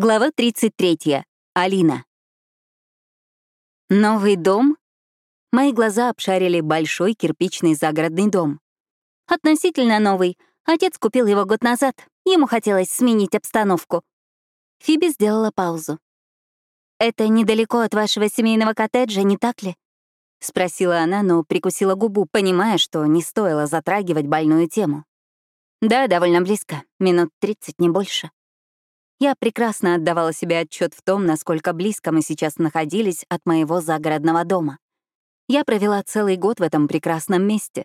Глава 33. Алина. Новый дом? Мои глаза обшарили большой кирпичный загородный дом. Относительно новый. Отец купил его год назад. Ему хотелось сменить обстановку. Фиби сделала паузу. «Это недалеко от вашего семейного коттеджа, не так ли?» — спросила она, но прикусила губу, понимая, что не стоило затрагивать больную тему. «Да, довольно близко. Минут тридцать, не больше». Я прекрасно отдавала себе отчет в том, насколько близко мы сейчас находились от моего загородного дома. Я провела целый год в этом прекрасном месте.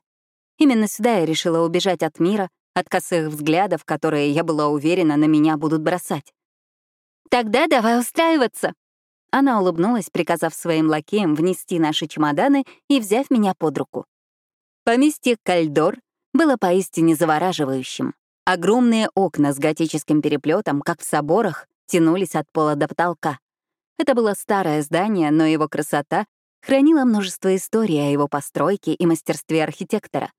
Именно сюда я решила убежать от мира, от косых взглядов, которые, я была уверена, на меня будут бросать. «Тогда давай устраиваться!» Она улыбнулась, приказав своим лакеям внести наши чемоданы и взяв меня под руку. Поместье Кальдор было поистине завораживающим. Огромные окна с готическим переплетом, как в соборах, тянулись от пола до потолка. Это было старое здание, но его красота хранила множество историй о его постройке и мастерстве архитектора.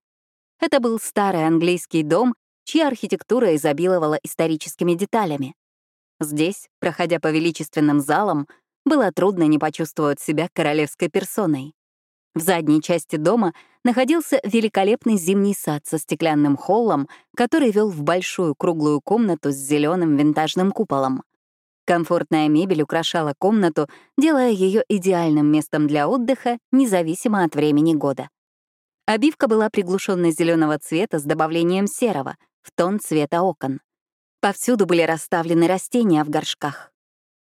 Это был старый английский дом, чья архитектура изобиловала историческими деталями. Здесь, проходя по величественным залам, было трудно не почувствовать себя королевской персоной. В задней части дома находился великолепный зимний сад со стеклянным холлом, который вел в большую круглую комнату с зеленым винтажным куполом. Комфортная мебель украшала комнату, делая ее идеальным местом для отдыха, независимо от времени года. Обивка была приглушенной зеленого цвета с добавлением серого, в тон цвета окон. Повсюду были расставлены растения в горшках.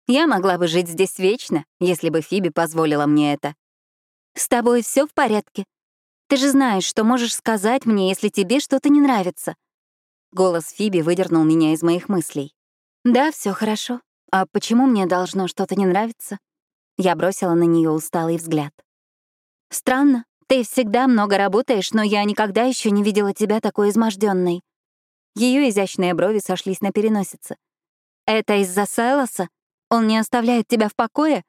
Я могла бы жить здесь вечно, если бы Фиби позволила мне это. «С тобой все в порядке? Ты же знаешь, что можешь сказать мне, если тебе что-то не нравится». Голос Фиби выдернул меня из моих мыслей. «Да, все хорошо. А почему мне должно что-то не нравиться?» Я бросила на нее усталый взгляд. «Странно. Ты всегда много работаешь, но я никогда еще не видела тебя такой изможденной. Ее изящные брови сошлись на переносице. «Это из-за Сайлоса? Он не оставляет тебя в покое?»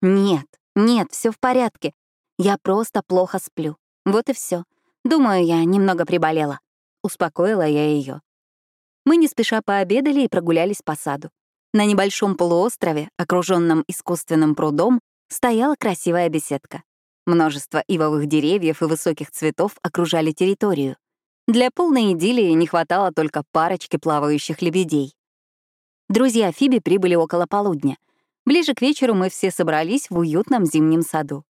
«Нет, нет, все в порядке. Я просто плохо сплю. Вот и все. Думаю, я немного приболела. Успокоила я ее. Мы не спеша пообедали и прогулялись по саду. На небольшом полуострове, окруженном искусственным прудом, стояла красивая беседка. Множество ивовых деревьев и высоких цветов окружали территорию. Для полной идиллии не хватало только парочки плавающих лебедей. Друзья Фиби прибыли около полудня. Ближе к вечеру мы все собрались в уютном зимнем саду.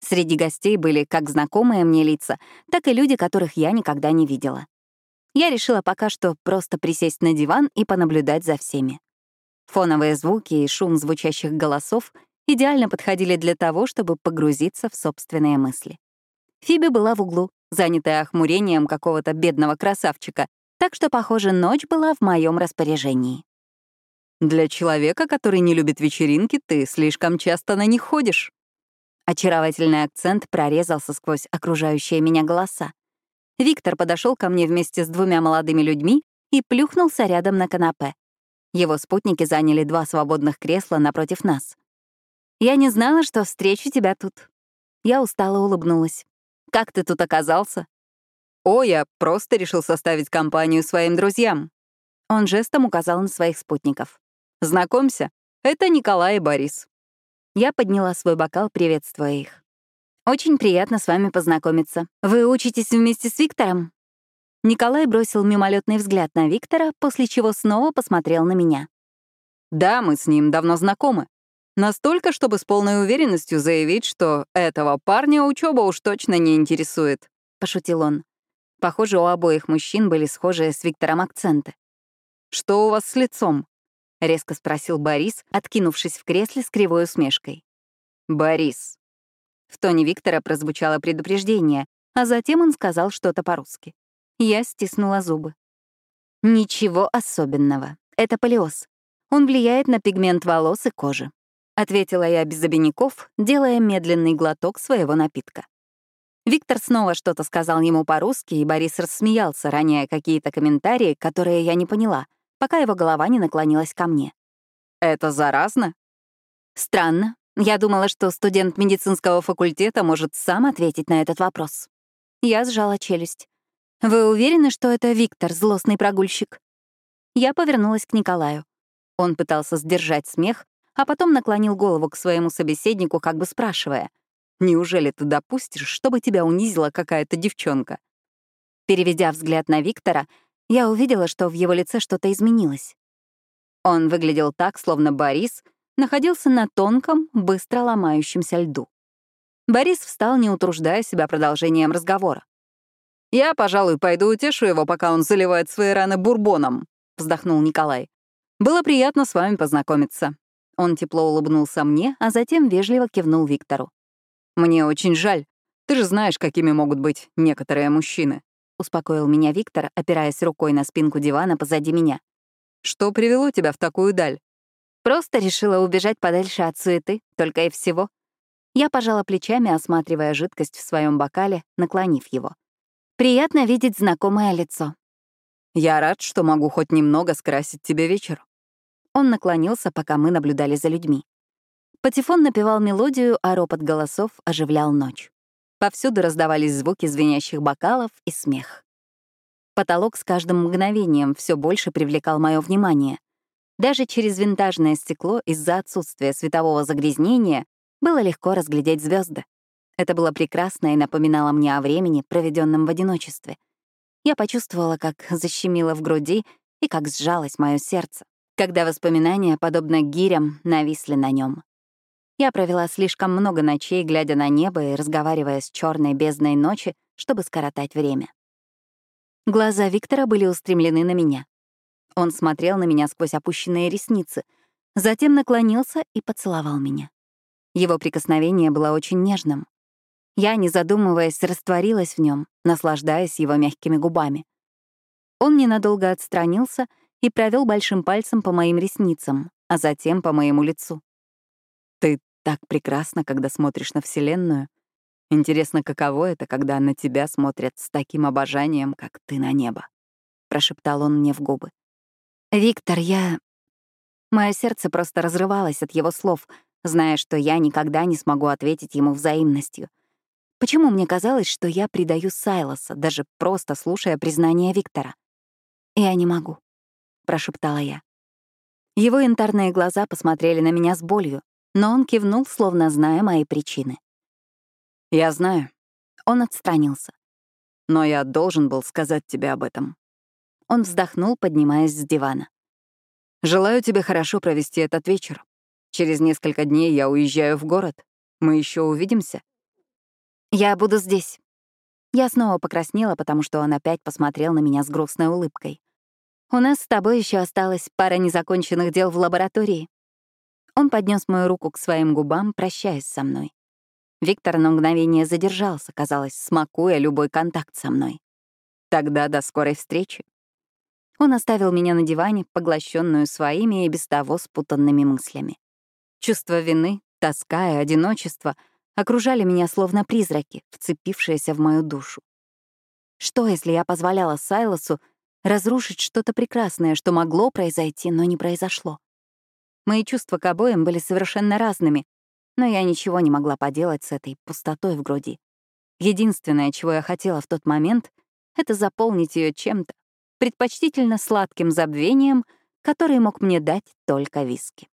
Среди гостей были как знакомые мне лица, так и люди, которых я никогда не видела. Я решила пока что просто присесть на диван и понаблюдать за всеми. Фоновые звуки и шум звучащих голосов идеально подходили для того, чтобы погрузиться в собственные мысли. Фиби была в углу, занятая охмурением какого-то бедного красавчика, так что, похоже, ночь была в моем распоряжении. «Для человека, который не любит вечеринки, ты слишком часто на них ходишь», Очаровательный акцент прорезался сквозь окружающие меня голоса. Виктор подошел ко мне вместе с двумя молодыми людьми и плюхнулся рядом на канапе. Его спутники заняли два свободных кресла напротив нас. «Я не знала, что встречу тебя тут». Я устало улыбнулась. «Как ты тут оказался?» «О, я просто решил составить компанию своим друзьям». Он жестом указал на своих спутников. «Знакомься, это Николай и Борис. Я подняла свой бокал, приветствуя их. «Очень приятно с вами познакомиться. Вы учитесь вместе с Виктором?» Николай бросил мимолетный взгляд на Виктора, после чего снова посмотрел на меня. «Да, мы с ним давно знакомы. Настолько, чтобы с полной уверенностью заявить, что этого парня учеба уж точно не интересует», — пошутил он. Похоже, у обоих мужчин были схожие с Виктором акценты. «Что у вас с лицом?» — резко спросил Борис, откинувшись в кресле с кривой усмешкой. «Борис». В тоне Виктора прозвучало предупреждение, а затем он сказал что-то по-русски. Я стиснула зубы. «Ничего особенного. Это полиоз. Он влияет на пигмент волос и кожи», — ответила я без обиняков, делая медленный глоток своего напитка. Виктор снова что-то сказал ему по-русски, и Борис рассмеялся, роняя какие-то комментарии, которые я не поняла — пока его голова не наклонилась ко мне. «Это заразно?» «Странно. Я думала, что студент медицинского факультета может сам ответить на этот вопрос». Я сжала челюсть. «Вы уверены, что это Виктор, злостный прогульщик?» Я повернулась к Николаю. Он пытался сдержать смех, а потом наклонил голову к своему собеседнику, как бы спрашивая, «Неужели ты допустишь, чтобы тебя унизила какая-то девчонка?» Переведя взгляд на Виктора, я увидела, что в его лице что-то изменилось. Он выглядел так, словно Борис находился на тонком, быстро ломающемся льду. Борис встал, не утруждая себя продолжением разговора. «Я, пожалуй, пойду утешу его, пока он заливает свои раны бурбоном», — вздохнул Николай. «Было приятно с вами познакомиться». Он тепло улыбнулся мне, а затем вежливо кивнул Виктору. «Мне очень жаль. Ты же знаешь, какими могут быть некоторые мужчины», — успокоил меня Виктор, опираясь рукой на спинку дивана позади меня. «Что привело тебя в такую даль?» Просто решила убежать подальше от суеты, только и всего. Я пожала плечами, осматривая жидкость в своем бокале, наклонив его. Приятно видеть знакомое лицо. Я рад, что могу хоть немного скрасить тебе вечер. Он наклонился, пока мы наблюдали за людьми. Патефон напевал мелодию, а ропот голосов оживлял ночь. Повсюду раздавались звуки звенящих бокалов и смех. Потолок с каждым мгновением все больше привлекал мое внимание. Даже через винтажное стекло из-за отсутствия светового загрязнения было легко разглядеть звезды. Это было прекрасно и напоминало мне о времени, проведенном в одиночестве. Я почувствовала, как защемило в груди и как сжалось мое сердце, когда воспоминания, подобно гирям, нависли на нем. Я провела слишком много ночей, глядя на небо и разговаривая с черной бездной ночи, чтобы скоротать время. Глаза Виктора были устремлены на меня. Он смотрел на меня сквозь опущенные ресницы, затем наклонился и поцеловал меня. Его прикосновение было очень нежным. Я, не задумываясь, растворилась в нем, наслаждаясь его мягкими губами. Он ненадолго отстранился и провел большим пальцем по моим ресницам, а затем по моему лицу. «Ты так прекрасна, когда смотришь на Вселенную. Интересно, каково это, когда на тебя смотрят с таким обожанием, как ты на небо?» — прошептал он мне в губы. «Виктор, я...» Мое сердце просто разрывалось от его слов, зная, что я никогда не смогу ответить ему взаимностью — Почему мне казалось, что я предаю Сайлоса, даже просто слушая признание Виктора? «Я не могу», — прошептала я. Его янтарные глаза посмотрели на меня с болью, но он кивнул, словно зная мои причины. «Я знаю». Он отстранился. «Но я должен был сказать тебе об этом». Он вздохнул, поднимаясь с дивана. «Желаю тебе хорошо провести этот вечер. Через несколько дней я уезжаю в город. Мы еще увидимся?» «Я буду здесь». Я снова покраснела, потому что он опять посмотрел на меня с грустной улыбкой. «У нас с тобой еще осталась пара незаконченных дел в лаборатории». Он поднес мою руку к своим губам, прощаясь со мной. Виктор на мгновение задержался, казалось, смакуя любой контакт со мной. «Тогда до скорой встречи». Он оставил меня на диване, поглощенную своими и без того спутанными мыслями. Чувство вины, тоска и одиночество — окружали меня словно призраки, вцепившиеся в мою душу. Что, если я позволяла Сайлосу разрушить что-то прекрасное, что могло произойти, но не произошло? Мои чувства к обоим были совершенно разными, но я ничего не могла поделать с этой пустотой в груди. Единственное, чего я хотела в тот момент, это заполнить ее чем-то, предпочтительно сладким забвением, который мог мне дать только виски.